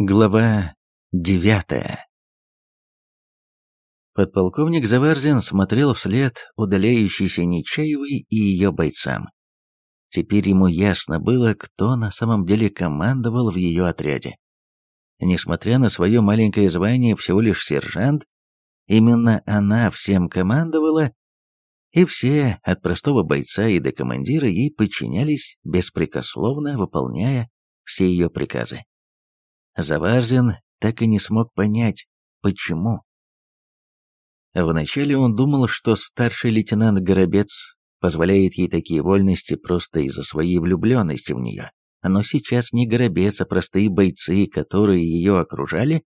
Глава девятая Подполковник Заварзин смотрел вслед удаляющейся Нечаевой и ее бойцам. Теперь ему ясно было, кто на самом деле командовал в ее отряде. Несмотря на свое маленькое звание всего лишь сержант, именно она всем командовала, и все, от простого бойца и до командира, ей подчинялись, беспрекословно выполняя все ее приказы. Заварзин так и не смог понять, почему. Вначале он думал, что старший лейтенант Горобец позволяет ей такие вольности просто из-за своей влюбленности в нее. Но сейчас не Горобец, а простые бойцы, которые ее окружали,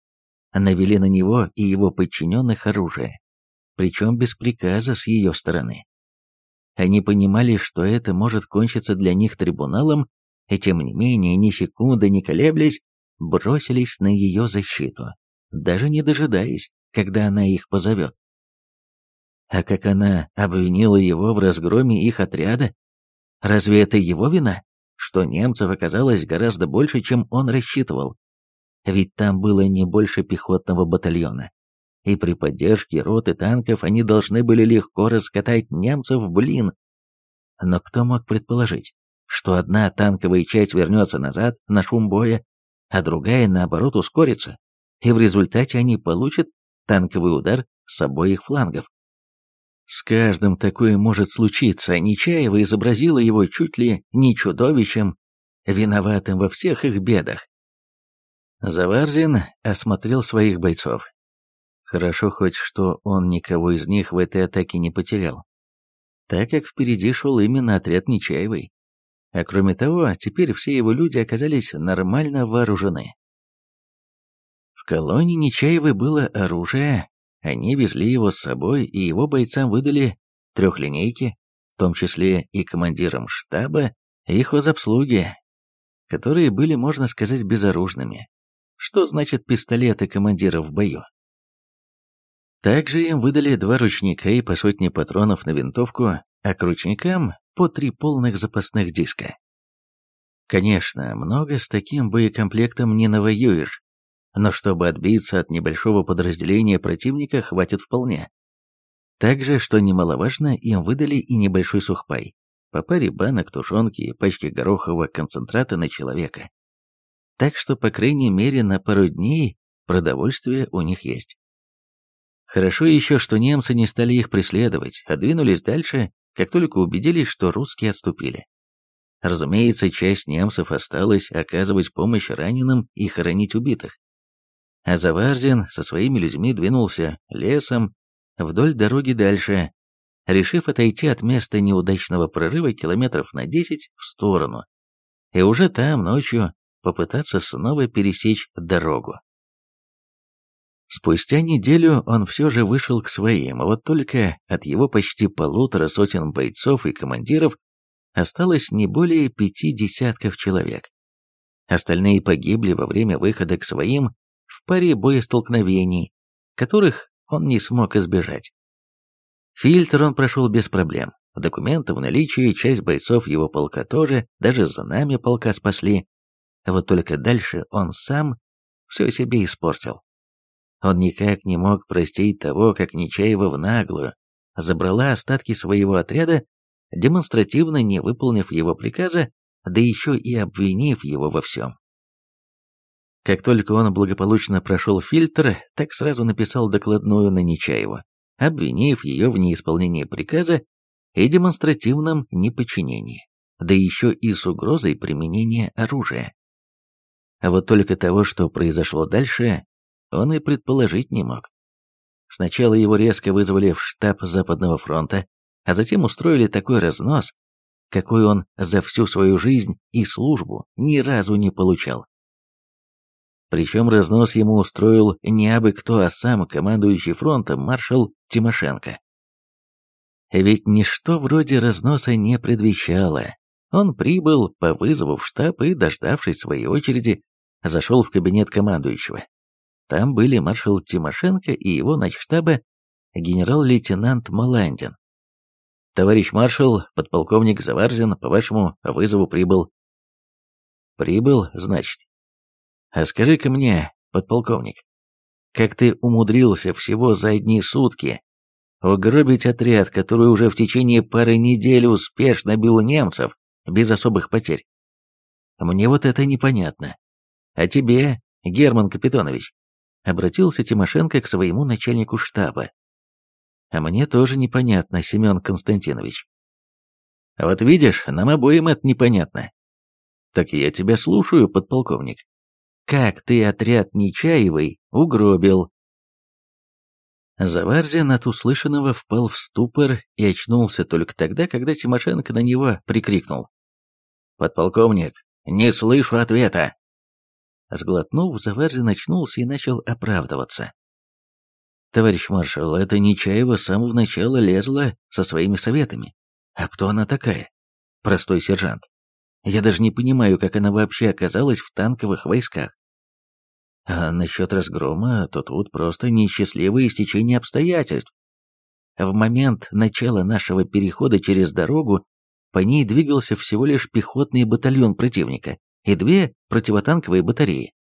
навели на него и его подчиненных оружие, причем без приказа с ее стороны. Они понимали, что это может кончиться для них трибуналом, и тем не менее, ни секунды не колеблясь, бросились на ее защиту, даже не дожидаясь, когда она их позовет. А как она обвинила его в разгроме их отряда? Разве это его вина, что немцев оказалось гораздо больше, чем он рассчитывал? Ведь там было не больше пехотного батальона. И при поддержке роты танков они должны были легко раскатать немцев в блин. Но кто мог предположить, что одна танковая часть вернется назад на шум боя, а другая, наоборот, ускорится, и в результате они получат танковый удар с обоих флангов. С каждым такое может случиться, Нечаева изобразила его чуть ли не чудовищем, виноватым во всех их бедах. Заварзин осмотрел своих бойцов. Хорошо хоть, что он никого из них в этой атаке не потерял, так как впереди шел именно отряд Нечаевой. А кроме того, теперь все его люди оказались нормально вооружены. В колонии Нечаевой было оружие, они везли его с собой, и его бойцам выдали трехлинейки, в том числе и командирам штаба и хозобслуги, которые были, можно сказать, безоружными. Что значит пистолеты командира в бою? Также им выдали два ручника и по сотне патронов на винтовку, а к ручникам по три полных запасных диска. Конечно, много с таким боекомплектом не навоюешь, но чтобы отбиться от небольшого подразделения противника, хватит вполне. Также, что немаловажно, им выдали и небольшой сухпай, по паре банок тушенки и пачки горохового концентрата на человека. Так что, по крайней мере, на пару дней продовольствие у них есть. Хорошо еще, что немцы не стали их преследовать, а двинулись дальше как только убедились, что русские отступили. Разумеется, часть немцев осталась оказывать помощь раненым и хоронить убитых. А Заварзин со своими людьми двинулся лесом вдоль дороги дальше, решив отойти от места неудачного прорыва километров на 10 в сторону, и уже там ночью попытаться снова пересечь дорогу. Спустя неделю он все же вышел к своим, вот только от его почти полутора сотен бойцов и командиров осталось не более пяти десятков человек. Остальные погибли во время выхода к своим в паре боестолкновений, которых он не смог избежать. Фильтр он прошел без проблем. Документы в наличии, часть бойцов его полка тоже, даже за нами полка спасли. Вот только дальше он сам все себе испортил. Он никак не мог простить того, как Нечаева в наглую забрала остатки своего отряда, демонстративно не выполнив его приказа, да еще и обвинив его во всем. Как только он благополучно прошел фильтр, так сразу написал докладную на Нечаеву, обвинив ее в неисполнении приказа и демонстративном неподчинении, да еще и с угрозой применения оружия. А вот только того, что произошло дальше, он и предположить не мог. Сначала его резко вызвали в штаб Западного фронта, а затем устроили такой разнос, какой он за всю свою жизнь и службу ни разу не получал. Причем разнос ему устроил не абы кто, а сам командующий фронтом маршал Тимошенко. Ведь ничто вроде разноса не предвещало. Он прибыл по вызову в штаб и, дождавшись своей очереди, зашел в кабинет командующего. Там были маршал Тимошенко и его начштаба генерал-лейтенант Маландин. «Товарищ маршал, подполковник Заварзин по вашему вызову прибыл». «Прибыл, значит?» А скажи-ка мне, подполковник, как ты умудрился всего за одни сутки угробить отряд, который уже в течение пары недель успешно бил немцев без особых потерь? Мне вот это непонятно. А тебе, Герман Капитонович, обратился Тимошенко к своему начальнику штаба. А мне тоже непонятно, Семен Константинович. Вот видишь, нам обоим это непонятно. Так я тебя слушаю, подполковник. Как ты отряд Нечаевой угробил? Заварзин от услышанного впал в ступор и очнулся только тогда, когда Тимошенко на него прикрикнул. «Подполковник, не слышу ответа!» Сглотнув, Заварзин очнулся и начал оправдываться. «Товарищ маршал, это Нечаева с самого начала лезла со своими советами. А кто она такая? Простой сержант. Я даже не понимаю, как она вообще оказалась в танковых войсках. А насчет разгрома, то тут просто несчастливое стечение обстоятельств. В момент начала нашего перехода через дорогу по ней двигался всего лишь пехотный батальон противника и две противотанковые батареи.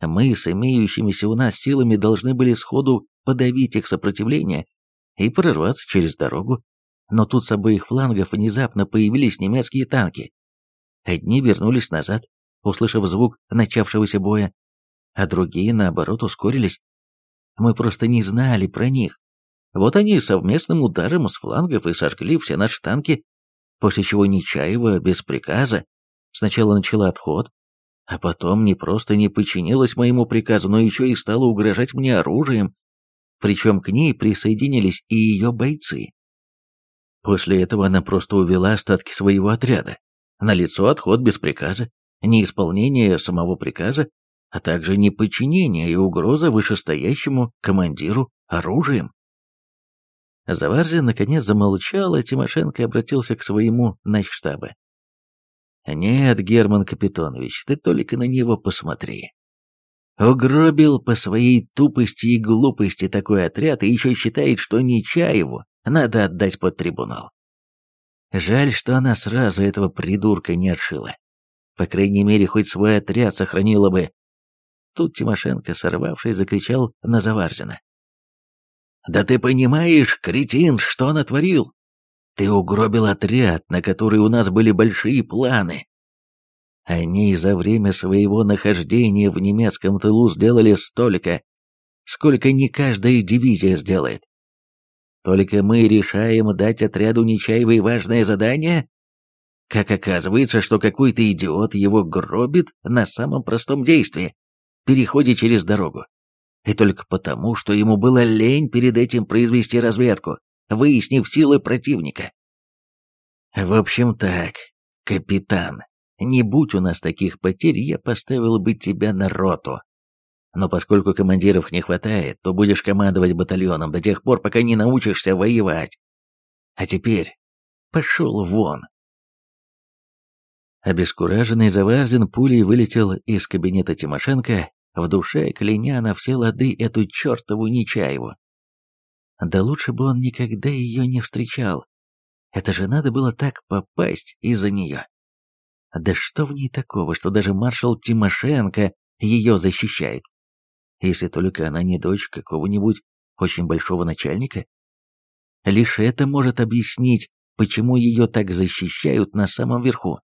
Мы с имеющимися у нас силами должны были сходу подавить их сопротивление и прорваться через дорогу. Но тут с обоих флангов внезапно появились немецкие танки. Одни вернулись назад, услышав звук начавшегося боя, а другие, наоборот, ускорились. Мы просто не знали про них. Вот они совместным ударом с флангов и сожгли все наши танки, после чего Нечаева без приказа сначала начала отход, а потом не просто не подчинилась моему приказу, но еще и стала угрожать мне оружием, причем к ней присоединились и ее бойцы. После этого она просто увела остатки своего отряда. На лицо отход без приказа, неисполнение самого приказа, а также неподчинение и угроза вышестоящему командиру оружием. Заварзин наконец замолчал, а Тимошенко обратился к своему начштаба. «Нет, Герман Капитонович, ты только на него посмотри. Угробил по своей тупости и глупости такой отряд и еще считает, что Нечаеву надо отдать под трибунал. Жаль, что она сразу этого придурка не отшила. По крайней мере, хоть свой отряд сохранила бы. Тут Тимошенко, сорвавший, закричал на Заварзина. «Да ты понимаешь, кретин, что он отворил? Ты угробил отряд, на который у нас были большие планы. Они за время своего нахождения в немецком тылу сделали столько, сколько не каждая дивизия сделает. Только мы решаем дать отряду Нечаевой важное задание? Как оказывается, что какой-то идиот его гробит на самом простом действии – переходе через дорогу. И только потому, что ему было лень перед этим произвести разведку, выяснив силы противника. В общем так, капитан, не будь у нас таких потерь, я поставил бы тебя на роту. Но поскольку командиров не хватает, то будешь командовать батальоном до тех пор, пока не научишься воевать. А теперь пошел вон. Обескураженный Заварзин пулей вылетел из кабинета Тимошенко, в душе кляня на все лады эту чертову Нечаеву. Да лучше бы он никогда ее не встречал. Это же надо было так попасть из-за нее. Да что в ней такого, что даже маршал Тимошенко ее защищает? Если только она не дочь какого-нибудь очень большого начальника? Лишь это может объяснить, почему ее так защищают на самом верху.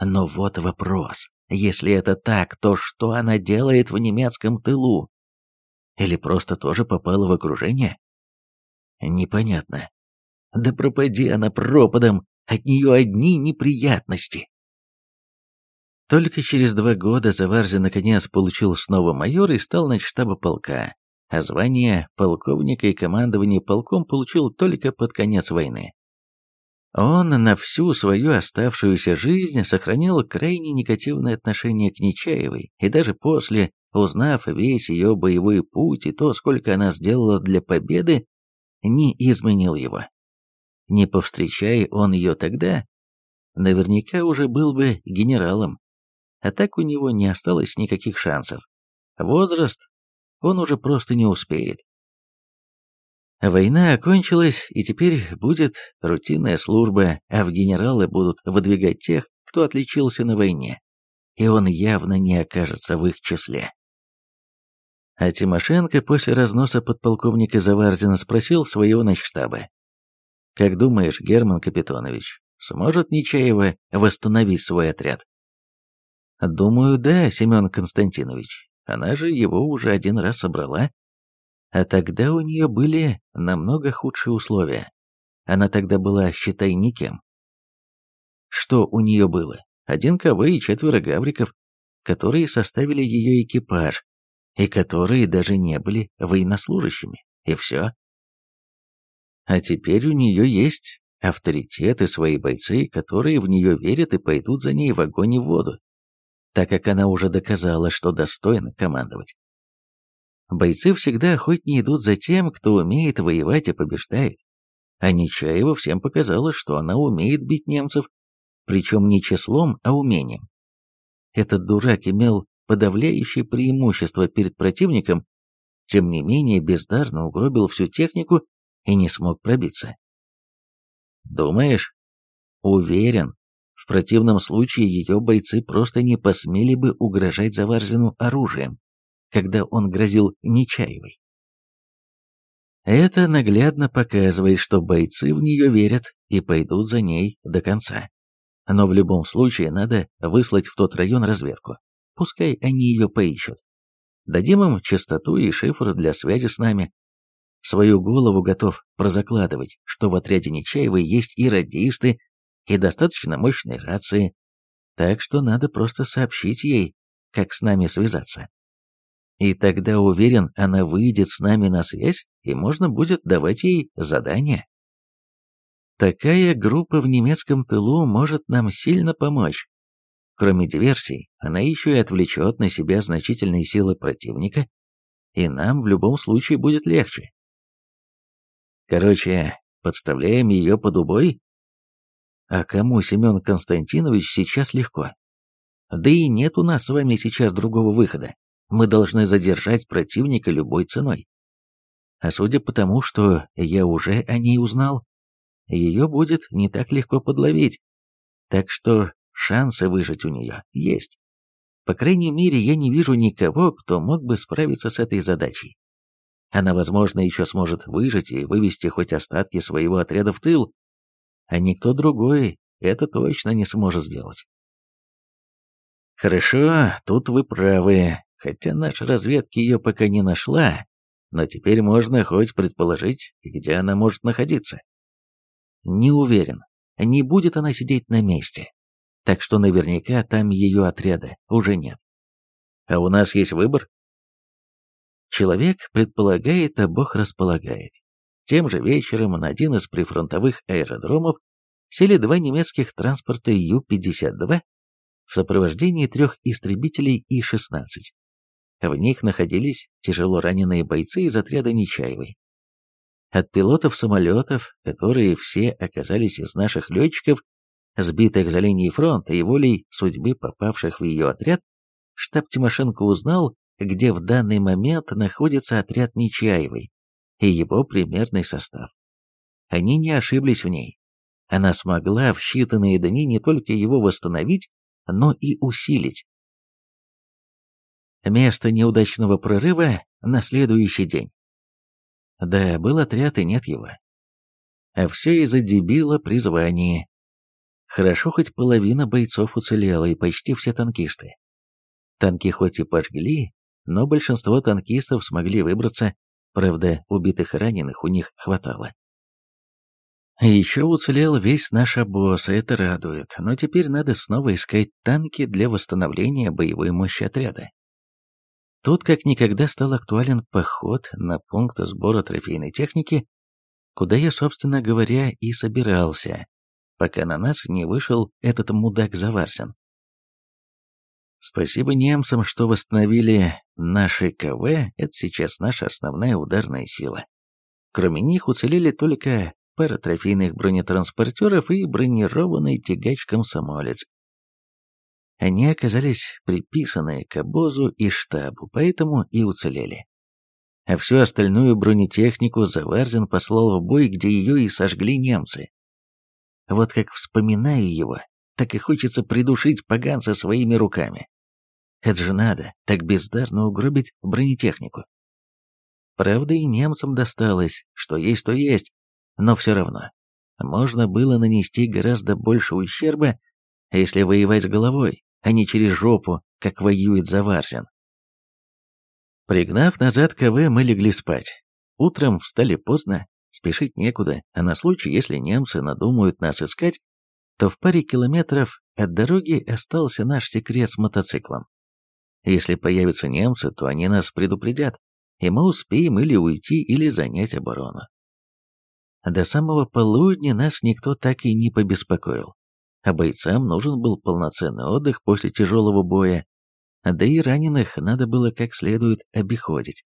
Но вот вопрос. Если это так, то что она делает в немецком тылу? Или просто тоже попала в окружение? Непонятно. Да пропади она пропадом, от нее одни неприятности. Только через два года Заварзи наконец получил снова майор и стал на штаба полка, а звание полковника и командование полком получил только под конец войны. Он на всю свою оставшуюся жизнь сохранил крайне негативное отношение к Нечаевой, и даже после, узнав весь ее боевой путь и то, сколько она сделала для победы, не изменил его. Не повстречая он ее тогда, наверняка уже был бы генералом а так у него не осталось никаких шансов. Возраст он уже просто не успеет. Война окончилась, и теперь будет рутинная служба, а в генералы будут выдвигать тех, кто отличился на войне. и он явно не окажется в их числе. А Тимошенко после разноса подполковника Заварзина спросил своего начштаба. «Как думаешь, Герман Капитонович, сможет Нечаева восстановить свой отряд?» «Думаю, да, Семен Константинович. Она же его уже один раз собрала. А тогда у нее были намного худшие условия. Она тогда была, считай, никем. Что у нее было? Один КВ и четверо гавриков, которые составили ее экипаж, и которые даже не были военнослужащими, и все. А теперь у нее есть авторитет и свои бойцы, которые в нее верят и пойдут за ней в огонь и в воду, так как она уже доказала, что достойна командовать. Бойцы всегда охотнее идут за тем, кто умеет воевать и побеждает. А Нечаева всем показала, что она умеет бить немцев, причем не числом, а умением. Этот дурак имел подавляющее преимущество перед противником, тем не менее бездарно угробил всю технику и не смог пробиться. Думаешь? Уверен, в противном случае ее бойцы просто не посмели бы угрожать Заварзину оружием, когда он грозил Нечаевой. Это наглядно показывает, что бойцы в нее верят и пойдут за ней до конца. Но в любом случае надо выслать в тот район разведку. Пускай они ее поищут. Дадим им частоту и шифр для связи с нами. Свою голову готов прозакладывать, что в отряде Нечаевой есть и радисты, и достаточно мощные рации, так что надо просто сообщить ей, как с нами связаться. И тогда, уверен, она выйдет с нами на связь, и можно будет давать ей задания. Такая группа в немецком тылу может нам сильно помочь. Кроме диверсий, она еще и отвлечет на себя значительные силы противника, и нам в любом случае будет легче. Короче, подставляем ее под убой? А кому, Семен Константинович, сейчас легко? Да и нет у нас с вами сейчас другого выхода. Мы должны задержать противника любой ценой. А судя по тому, что я уже о ней узнал, ее будет не так легко подловить, так что шансы выжить у нее есть. По крайней мере, я не вижу никого, кто мог бы справиться с этой задачей. Она, возможно, еще сможет выжить и вывести хоть остатки своего отряда в тыл, а никто другой это точно не сможет сделать. Хорошо, тут вы правы, хотя наша разведка ее пока не нашла, но теперь можно хоть предположить, где она может находиться. Не уверен, не будет она сидеть на месте. Так что наверняка там ее отряда уже нет. А у нас есть выбор? Человек предполагает, а Бог располагает. Тем же вечером на один из прифронтовых аэродромов сели два немецких транспорта Ю-52 в сопровождении трех истребителей И-16. В них находились тяжело раненые бойцы из отряда Нечаевой. От пилотов самолетов, которые все оказались из наших летчиков, сбитых за линией фронта и волей судьбы попавших в ее отряд, штаб Тимошенко узнал, где в данный момент находится отряд Нечаевой и его примерный состав. Они не ошиблись в ней. Она смогла в считанные дни не только его восстановить, но и усилить. Место неудачного прорыва на следующий день. Да, был отряд и нет его. А все из-за дебила при звании. Хорошо, хоть половина бойцов уцелела и почти все танкисты. Танки хоть и пожгли, но большинство танкистов смогли выбраться, правда, убитых и раненых у них хватало. Еще уцелел весь наш обоз, это радует, но теперь надо снова искать танки для восстановления боевой мощи отряда. Тут как никогда стал актуален поход на пункт сбора трофейной техники, куда я, собственно говоря, и собирался, пока на нас не вышел этот мудак Заварсин. Спасибо немцам, что восстановили наши КВ, это сейчас наша основная ударная сила. Кроме них уцелели только пара трофейных бронетранспортеров и бронированный тягач-комсомолец, они оказались приписаны к обозу и штабу, поэтому и уцелели. А всю остальную бронетехнику Заварзин послал в бой, где ее и сожгли немцы. Вот как вспоминаю его, так и хочется придушить поганца своими руками. Это же надо, так бездарно угробить бронетехнику. Правда, и немцам досталось, что есть, то есть, но все равно. Можно было нанести гораздо больше ущерба, если воевать головой, а не через жопу, как воюет Заварзин. Пригнав назад КВ, мы легли спать. Утром встали поздно, спешить некуда, а на случай, если немцы надумают нас искать, то в паре километров от дороги остался наш секрет с мотоциклом. Если появятся немцы, то они нас предупредят, и мы успеем или уйти, или занять оборону. До самого полудня нас никто так и не побеспокоил, а бойцам нужен был полноценный отдых после тяжелого боя, да и раненых надо было как следует обиходить.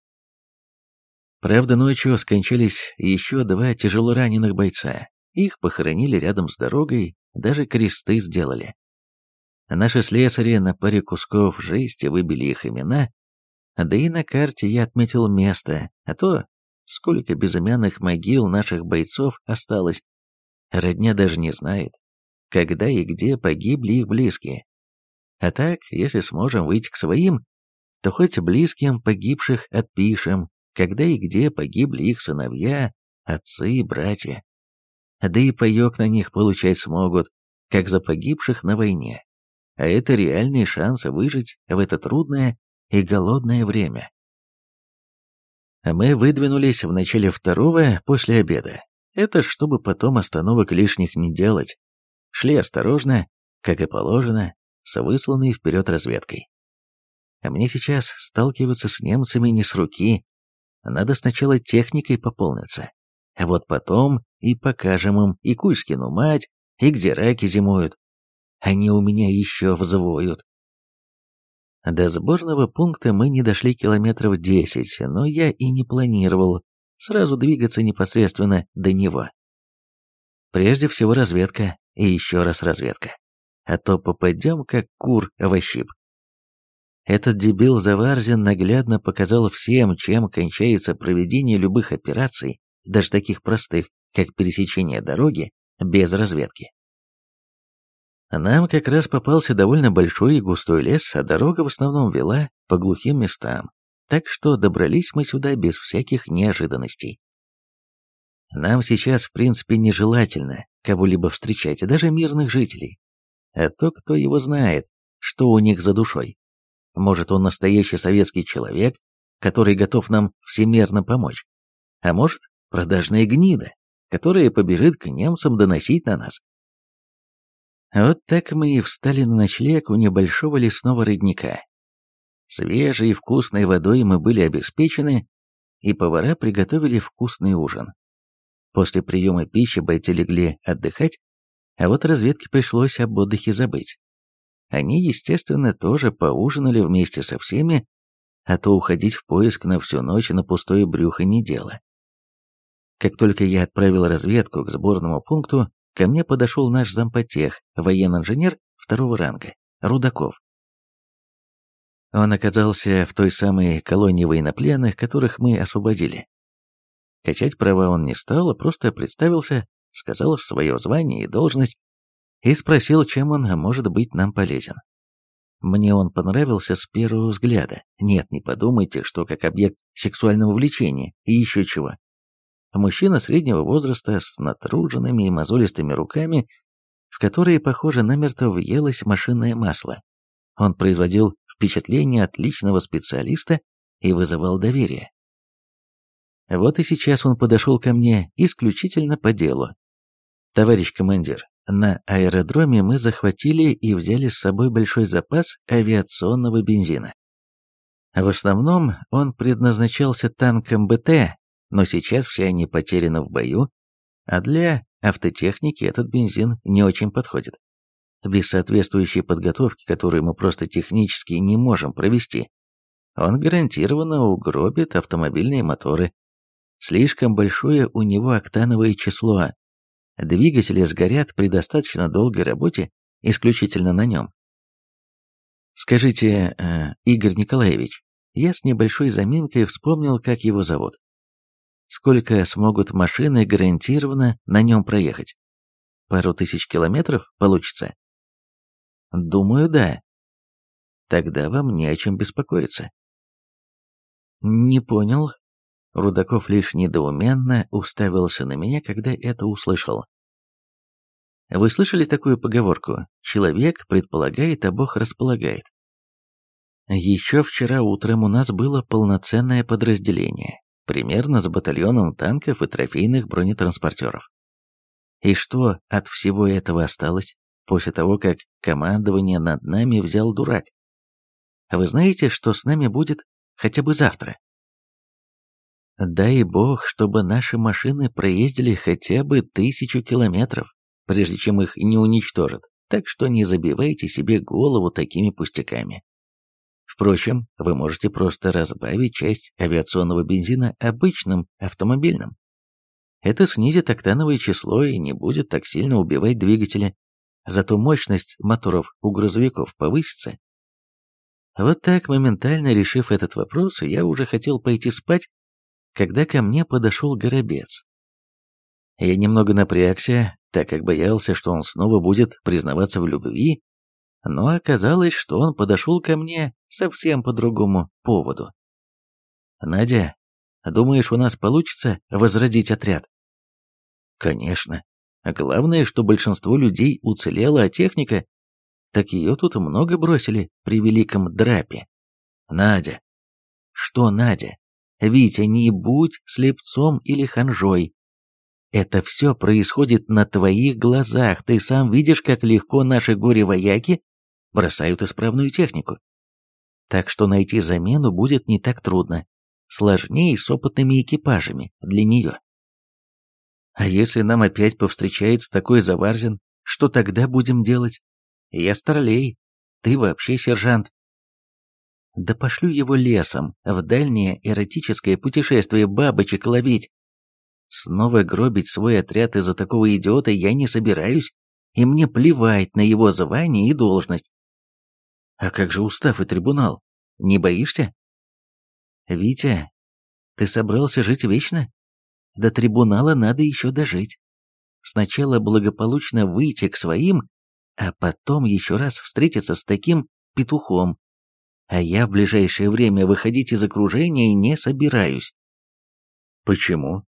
Правда, ночью скончались еще два тяжело раненых бойца. Их похоронили рядом с дорогой, даже кресты сделали. Наши слесари на паре кусков жести выбили их имена, да и на карте я отметил место, а то сколько безымянных могил наших бойцов осталось. Родня даже не знает, когда и где погибли их близкие. А так, если сможем выйти к своим, то хоть близким погибших отпишем, когда и где погибли их сыновья, отцы и братья. Да и паёк на них получать смогут, как за погибших на войне а это реальные шансы выжить в это трудное и голодное время. Мы выдвинулись в начале второго после обеда. Это чтобы потом остановок лишних не делать. Шли осторожно, как и положено, с высланной вперед разведкой. А мне сейчас сталкиваться с немцами не с руки. Надо сначала техникой пополниться. А вот потом и покажем им и Кузькину мать, и где раки зимуют, они у меня еще взвоют. До сборного пункта мы не дошли километров десять, но я и не планировал сразу двигаться непосредственно до него. Прежде всего разведка и еще раз разведка. А то попадем как кур в щип. Этот дебил Заварзин наглядно показал всем, чем кончается проведение любых операций, даже таких простых, как пересечение дороги, без разведки. Нам как раз попался довольно большой и густой лес, а дорога в основном вела по глухим местам, так что добрались мы сюда без всяких неожиданностей. Нам сейчас, в принципе, нежелательно кого-либо встречать, даже мирных жителей. А то, кто его знает, что у них за душой. Может, он настоящий советский человек, который готов нам всемерно помочь. А может, продажная гнида, которая побежит к немцам доносить на нас. Вот так мы и встали на ночлег у небольшого лесного родника. Свежей и вкусной водой мы были обеспечены, и повара приготовили вкусный ужин. После приема пищи бойцы легли отдыхать, а вот разведке пришлось об отдыхе забыть. Они, естественно, тоже поужинали вместе со всеми, а то уходить в поиск на всю ночь на пустое брюхо не дело. Как только я отправил разведку к сборному пункту, ко мне подошел наш зампотех, военный инженер второго ранга, Рудаков. Он оказался в той самой колонии военнопленных, которых мы освободили. Качать права он не стал, а просто представился, сказал свое звание и должность и спросил, чем он может быть нам полезен. Мне он понравился с первого взгляда. Нет, не подумайте, что как объект сексуального влечения и еще чего. Мужчина среднего возраста с натруженными и мозолистыми руками, в которые, похоже, намертво въелось машинное масло. Он производил впечатление отличного специалиста и вызывал доверие. Вот и сейчас он подошел ко мне исключительно по делу. «Товарищ командир, на аэродроме мы захватили и взяли с собой большой запас авиационного бензина. В основном он предназначался танкам БТ но сейчас все они потеряны в бою, а для автотехники этот бензин не очень подходит. Без соответствующей подготовки, которую мы просто технически не можем провести, он гарантированно угробит автомобильные моторы. Слишком большое у него октановое число. Двигатели сгорят при достаточно долгой работе исключительно на нем. Скажите, э, Игорь Николаевич, я с небольшой заминкой вспомнил, как его зовут сколько смогут машины гарантированно на нем проехать. Пару тысяч километров получится? Думаю, да. Тогда вам не о чем беспокоиться. Не понял. Рудаков лишь недоуменно уставился на меня, когда это услышал. Вы слышали такую поговорку «Человек предполагает, а Бог располагает»? Еще вчера утром у нас было полноценное подразделение, примерно с батальоном танков и трофейных бронетранспортеров. И что от всего этого осталось, после того, как командование над нами взял дурак? Вы знаете, что с нами будет хотя бы завтра? Дай бог, чтобы наши машины проездили хотя бы тысячу километров, прежде чем их не уничтожат, так что не забивайте себе голову такими пустяками. Впрочем, вы можете просто разбавить часть авиационного бензина обычным автомобильным. Это снизит октановое число и не будет так сильно убивать двигатели, зато мощность моторов у грузовиков повысится. Вот так, моментально решив этот вопрос, я уже хотел пойти спать, когда ко мне подошел Горобец. Я немного напрягся, так как боялся, что он снова будет признаваться в любви, но оказалось, что он подошел ко мне совсем по другому поводу. «Надя, думаешь, у нас получится возродить отряд?» «Конечно. Главное, что большинство людей уцелело, а техника... Так ее тут много бросили при великом драпе. Надя!» «Что, Надя? Витя, не будь слепцом или ханжой. Это все происходит на твоих глазах. Ты сам видишь, как легко наши горе-вояки бросают исправную технику. Так что найти замену будет не так трудно. Сложнее с опытными экипажами для нее. А если нам опять повстречается такой заварзин, что тогда будем делать? Я старлей, ты вообще сержант. Да пошлю его лесом в дальнее эротическое путешествие бабочек ловить. Снова гробить свой отряд из-за такого идиота я не собираюсь, и мне плевать на его звание и должность. А как же устав и трибунал? Не боишься? Витя, ты собрался жить вечно? До трибунала надо еще дожить. Сначала благополучно выйти к своим, а потом еще раз встретиться с таким петухом. А я в ближайшее время выходить из окружения не собираюсь. Почему?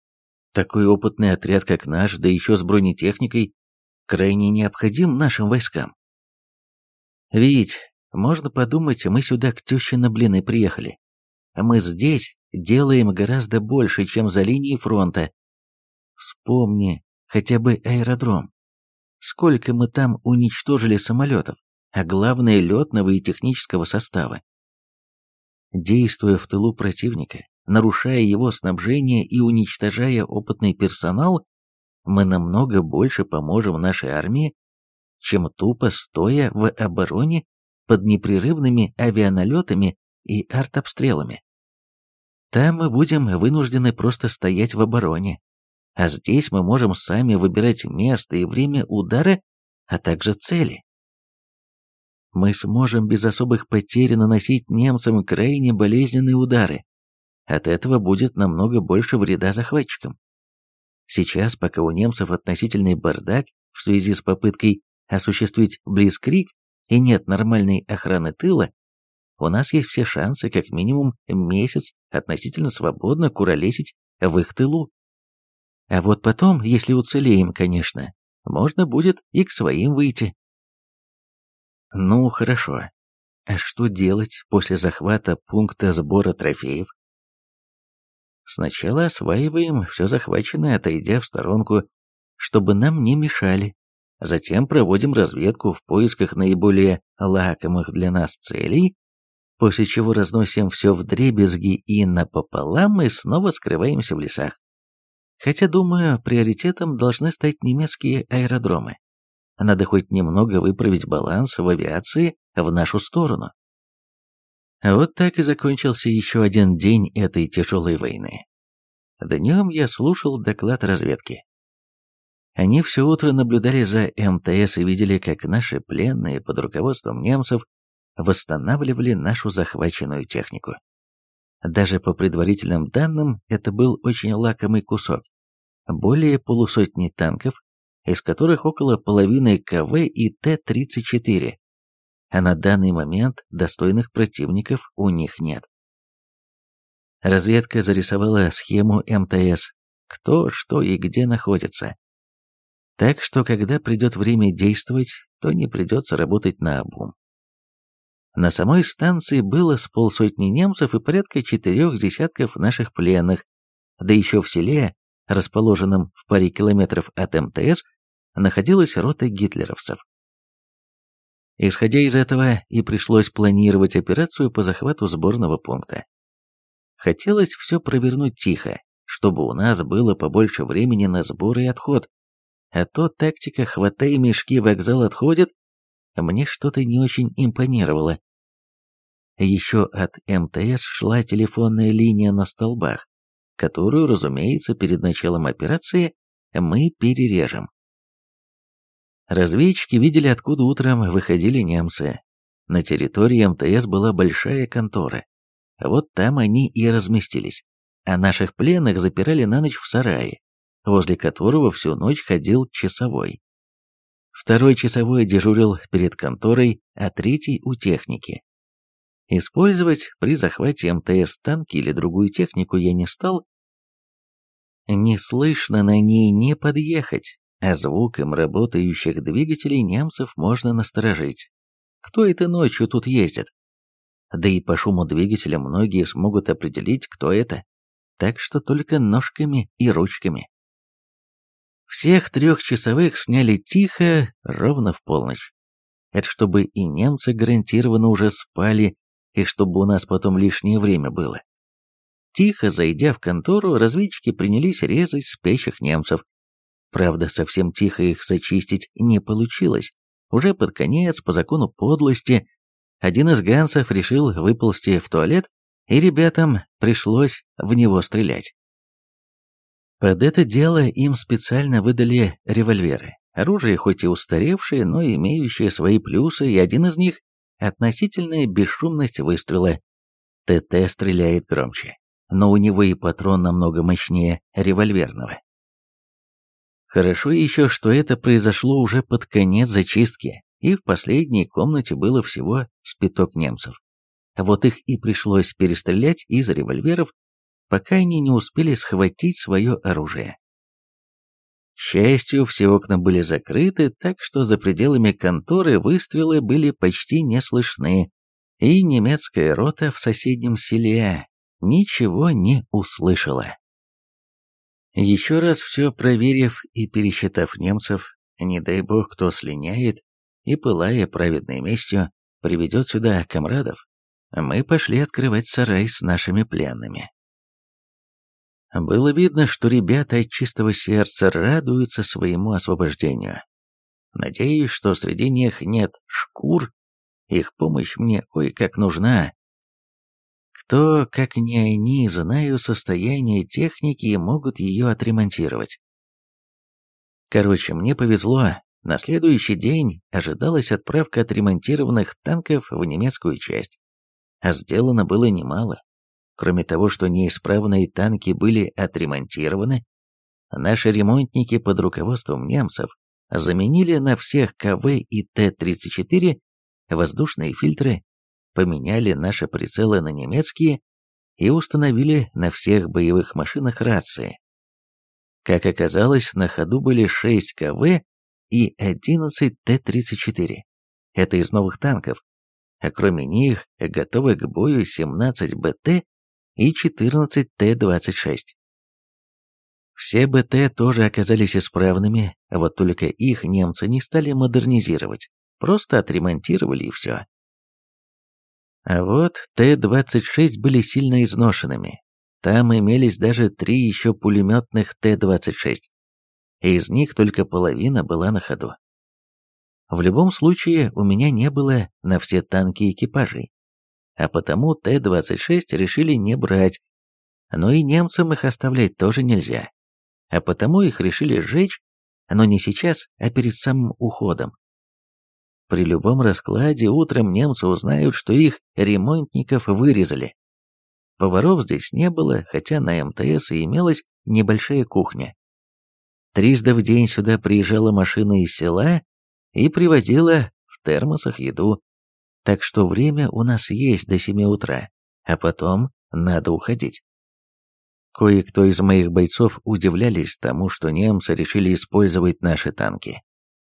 Такой опытный отряд, как наш, да еще с бронетехникой, крайне необходим нашим войскам. Ведь, можно подумать, мы сюда к теще на блины приехали. Мы здесь делаем гораздо больше, чем за линией фронта. Вспомни хотя бы аэродром. Сколько мы там уничтожили самолетов, а главное летного и технического состава. Действуя в тылу противника, нарушая его снабжение и уничтожая опытный персонал, мы намного больше поможем нашей армии, чем тупо стоя в обороне под непрерывными авианалетами и артобстрелами. Там мы будем вынуждены просто стоять в обороне, а здесь мы можем сами выбирать место и время удара, а также цели. Мы сможем без особых потерь наносить немцам крайне болезненные удары, от этого будет намного больше вреда захватчикам. Сейчас, пока у немцев относительный бардак в связи с попыткой осуществить блицкрик и нет нормальной охраны тыла, у нас есть все шансы как минимум месяц относительно свободно куролесить в их тылу. А вот потом, если уцелеем, конечно, можно будет и к своим выйти. Ну, хорошо. А что делать после захвата пункта сбора трофеев? Сначала осваиваем все захваченное, отойдя в сторонку, чтобы нам не мешали. Затем проводим разведку в поисках наиболее лакомых для нас целей, после чего разносим все в дребезги и напополам и снова скрываемся в лесах. Хотя, думаю, приоритетом должны стать немецкие аэродромы. Надо хоть немного выправить баланс в авиации в нашу сторону. Вот так и закончился еще один день этой тяжелой войны. Днем я слушал доклад разведки. Они все утро наблюдали за МТС и видели, как наши пленные под руководством немцев восстанавливали нашу захваченную технику. Даже по предварительным данным, это был очень лакомый кусок. Более полусотни танков, из которых около половины КВ и Т-34, а на данный момент достойных противников у них нет. Разведка зарисовала схему МТС, кто, что и где находится. Так что, когда придет время действовать, то не придется работать на обум. На самой станции было с полсотни немцев и порядка четырех десятков наших пленных, да еще в селе, расположенном в паре километров от МТС, находилась рота гитлеровцев. Исходя из этого, и пришлось планировать операцию по захвату сборного пункта. Хотелось все провернуть тихо, чтобы у нас было побольше времени на сбор и отход. А то тактика «хватай мешки, вокзал отходит» мне что-то не очень импонировало. Еще от МТС шла телефонная линия на столбах, которую, разумеется, перед началом операции мы перережем. Разведчики видели, откуда утром выходили немцы. На территории МТС была большая контора. Вот там они и разместились. А наших пленных запирали на ночь в сарае, возле которого всю ночь ходил часовой. Второй часовой дежурил перед конторой, а третий у техники. Использовать при захвате МТС танки или другую технику я не стал. Не слышно на ней не подъехать, а звуком работающих двигателей немцев можно насторожить. Кто это ночью тут ездит? Да и по шуму двигателя многие смогут определить, кто это. Так что только ножками и ручками. Всех трех часовых сняли тихо, ровно в полночь. Это чтобы и немцы гарантированно уже спали, и чтобы у нас потом лишнее время было. Тихо зайдя в контору, разведчики принялись резать спящих немцев. Правда, совсем тихо их зачистить не получилось. Уже под конец, по закону подлости, один из гансов решил выползти в туалет, и ребятам пришлось в него стрелять. Под это дело им специально выдали револьверы. Оружие хоть и устаревшее, но имеющее свои плюсы, и один из них – относительная бесшумность выстрела. ТТ стреляет громче, но у него и патрон намного мощнее револьверного. Хорошо еще, что это произошло уже под конец зачистки, и в последней комнате было всего спиток немцев. Вот их и пришлось перестрелять из револьверов, пока они не успели схватить свое оружие. К счастью, все окна были закрыты, так что за пределами конторы выстрелы были почти не слышны, и немецкая рота в соседнем селе ничего не услышала. Еще раз все проверив и пересчитав немцев, не дай бог кто слиняет, и, пылая праведной местью, приведет сюда комрадов, мы пошли открывать сарай с нашими пленными. Было видно, что ребята от чистого сердца радуются своему освобождению. Надеюсь, что среди них нет шкур, их помощь мне ой как нужна. Кто, как не они, знают состояние техники и могут ее отремонтировать. Короче, мне повезло, на следующий день ожидалась отправка отремонтированных танков в немецкую часть. А сделано было немало. Кроме того, что неисправные танки были отремонтированы, наши ремонтники под руководством немцев заменили на всех КВ и Т-34 воздушные фильтры, поменяли наши прицелы на немецкие и установили на всех боевых машинах рации. Как оказалось, на ходу были 6 КВ и 11 Т-34. Это из новых танков, а кроме них готовы к бою 17 БТ и 14 Т-26. Все БТ тоже оказались исправными, вот только их немцы не стали модернизировать, просто отремонтировали и все. А вот Т-26 были сильно изношенными. Там имелись даже три еще пулеметных Т-26 и из них только половина была на ходу. В любом случае, у меня не было на все танки экипажей, а потому Т-26 решили не брать, но и немцам их оставлять тоже нельзя, а потому их решили сжечь, но не сейчас, а перед самым уходом. При любом раскладе утром немцы узнают, что их ремонтников вырезали. Поваров здесь не было, хотя на МТС и имелась небольшая кухня. Трижды в день сюда приезжала машина из села и привозила в термосах еду. Так что время у нас есть до семи утра, а потом надо уходить. Кое-кто из моих бойцов удивлялись тому, что немцы решили использовать наши танки,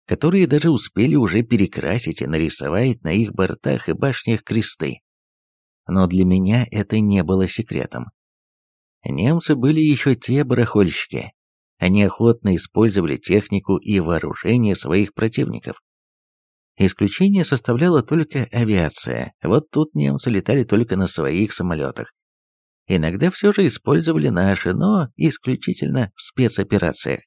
которые даже успели уже перекрасить и нарисовать на их бортах и башнях кресты. Но для меня это не было секретом. Немцы были еще те барахольщики. Они охотно использовали технику и вооружение своих противников. Исключение составляла только авиация. Вот тут немцы летали только на своих самолетах. Иногда все же использовали наши, но исключительно в спецоперациях.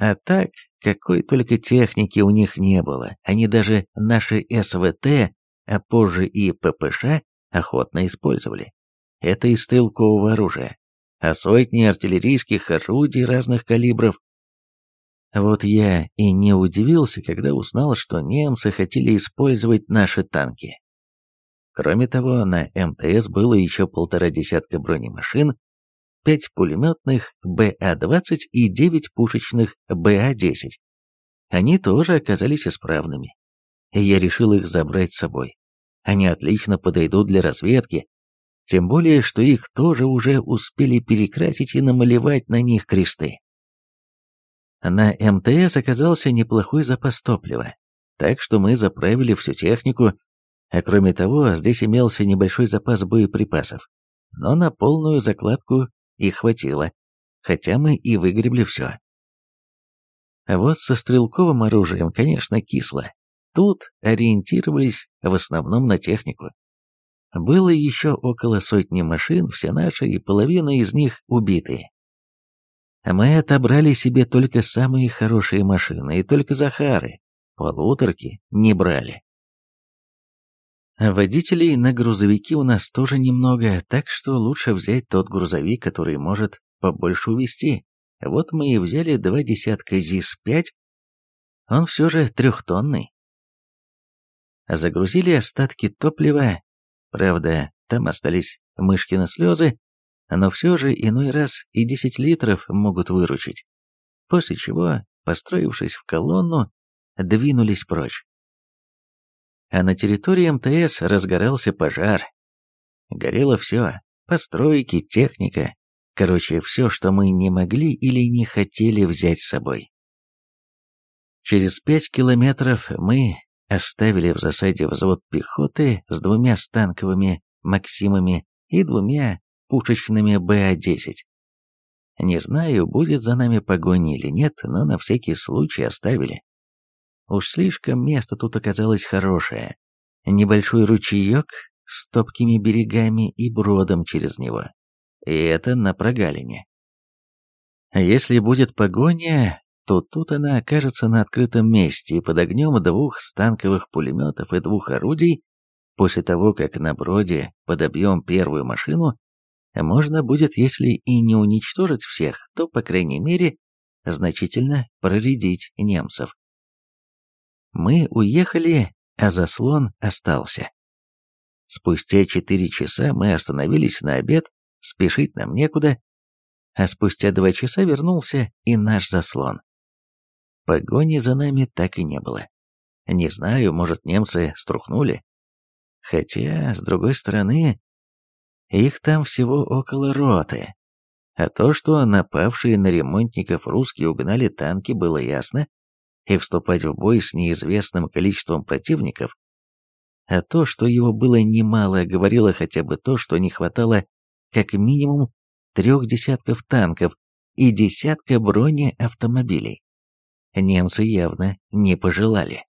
А так, какой только техники у них не было. Они даже наши СВТ, а позже и ППШ охотно использовали. Это из стрелкового оружия. А сотни артиллерийских орудий разных калибров вот я и не удивился, когда узнал, что немцы хотели использовать наши танки. Кроме того, на МТС было еще полтора десятка бронемашин, пять пулеметных БА-20 и девять пушечных БА-10. Они тоже оказались исправными. Я решил их забрать с собой. Они отлично подойдут для разведки, тем более, что их тоже уже успели перекрасить и намалевать на них кресты. На МТС оказался неплохой запас топлива, так что мы заправили всю технику, а кроме того, здесь имелся небольшой запас боеприпасов. Но на полную закладку их хватило, хотя мы и выгребли все. А вот со стрелковым оружием, конечно, кисло. Тут ориентировались в основном на технику. Было еще около сотни машин, все наши, и половина из них убитые. Мы отобрали себе только самые хорошие машины, и только Захары, полуторки, не брали. Водителей на грузовики у нас тоже немного, так что лучше взять тот грузовик, который может побольше увезти. Вот мы и взяли два десятка ЗИС-5, он все же трехтонный. Загрузили остатки топлива, правда, там остались мышкины слезы, но все же иной раз и 10 литров могут выручить. После чего, построившись в колонну, двинулись прочь. А на территории МТС разгорался пожар. Горело все, постройки, техника, короче, все, что мы не могли или не хотели взять с собой. Через пять километров мы оставили в засаде взвод пехоты с двумя станковыми «Максимами» и двумя пушечными БА-10. Не знаю, будет за нами погоня или нет, но на всякий случай оставили. Уж слишком место тут оказалось хорошее. Небольшой ручеек с топкими берегами и бродом через него. И это на прогалине. Если будет погоня, то тут она окажется на открытом месте и под огнем двух станковых пулеметов и двух орудий, после того, как на броде подобьем первую машину, можно будет, если и не уничтожить всех, то, по крайней мере, значительно проредить немцев. Мы уехали, а заслон остался. Спустя четыре часа мы остановились на обед, спешить нам некуда, а спустя два часа вернулся и наш заслон. Погони за нами так и не было. Не знаю, может, немцы струхнули. Хотя, с другой стороны, их там всего около роты. А то, что напавшие на ремонтников русские угнали танки, было ясно, и вступать в бой с неизвестным количеством противников, а то, что его было немало, говорило хотя бы то, что не хватало как минимум трех десятков танков и десятка бронеавтомобилей. Немцы явно не пожелали.